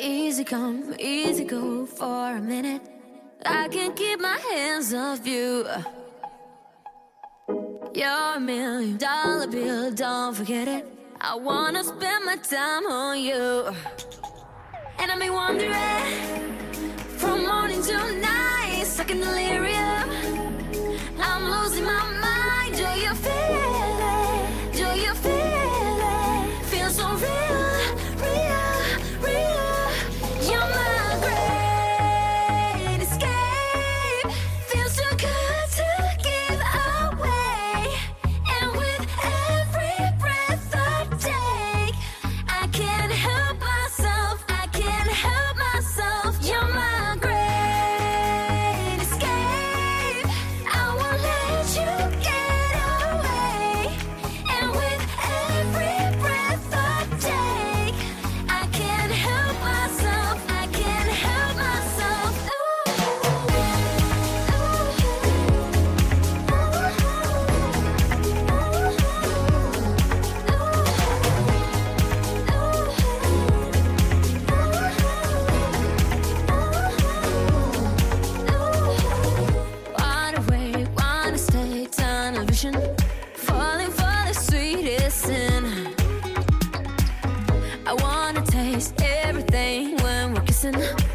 Easy come, easy go for a minute. I can't keep my hands off you. You're a million dollar bill, don't forget it. I wanna spend my time on you. And I've been wondering from morning till night, stuck in delirium. I'm losing my mind. Taste